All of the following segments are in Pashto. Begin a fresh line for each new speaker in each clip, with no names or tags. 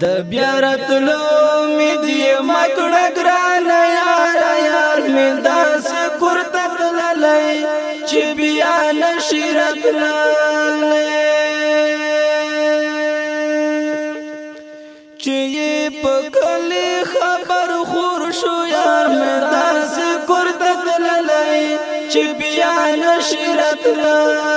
د بیا راتلو می دی مکړه ګران یار یار می داس کورته تللی چې بیا نشی راتللی چې په کلی خبر خور شو یار می داس کورته تللی چې بیا نشی راتللی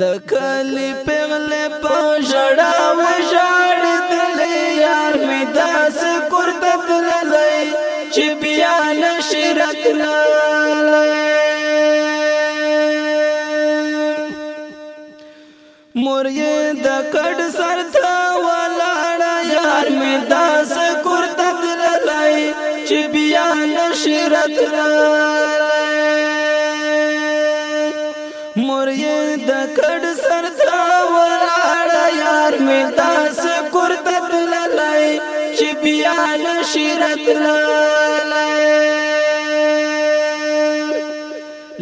د کلی پغله په ژړا و ژړ دل یار می داس کرته دل لای چې بیا نشرت لای مور یې د کډ سر ته ولاړ یار می داس کرته دل لای چې بیا نشرت لای مور یې د کډ سر ته ولاړه یار مې داس کور ته تللی چې بیا نشي راتللی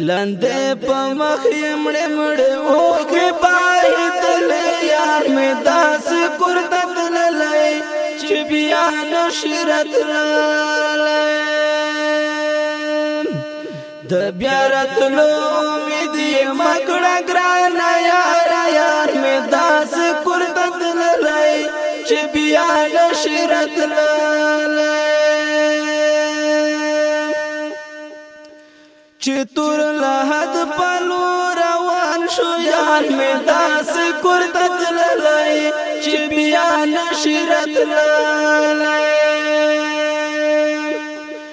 لاندې په مخ یې مړې مړې اوښکې بهېدلې یار مې داس کور ته تللی چې بیا نشي راتللی د بیا راتلو امید مکړه ګران یار یار می داس قربت لای چې بیا نشرت لای چې تور له حد پلو روان شو یار می داس قربت لای چې بیا نشرت لای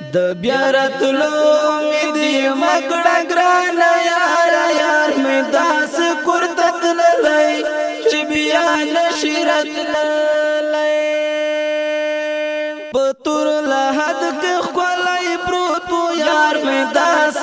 د بیا راتلو امید یم کړه ګران یار یار مې داس کورته تللی چې بیا نشی راتللی په تور له حد کې خولای پروت یار مې داس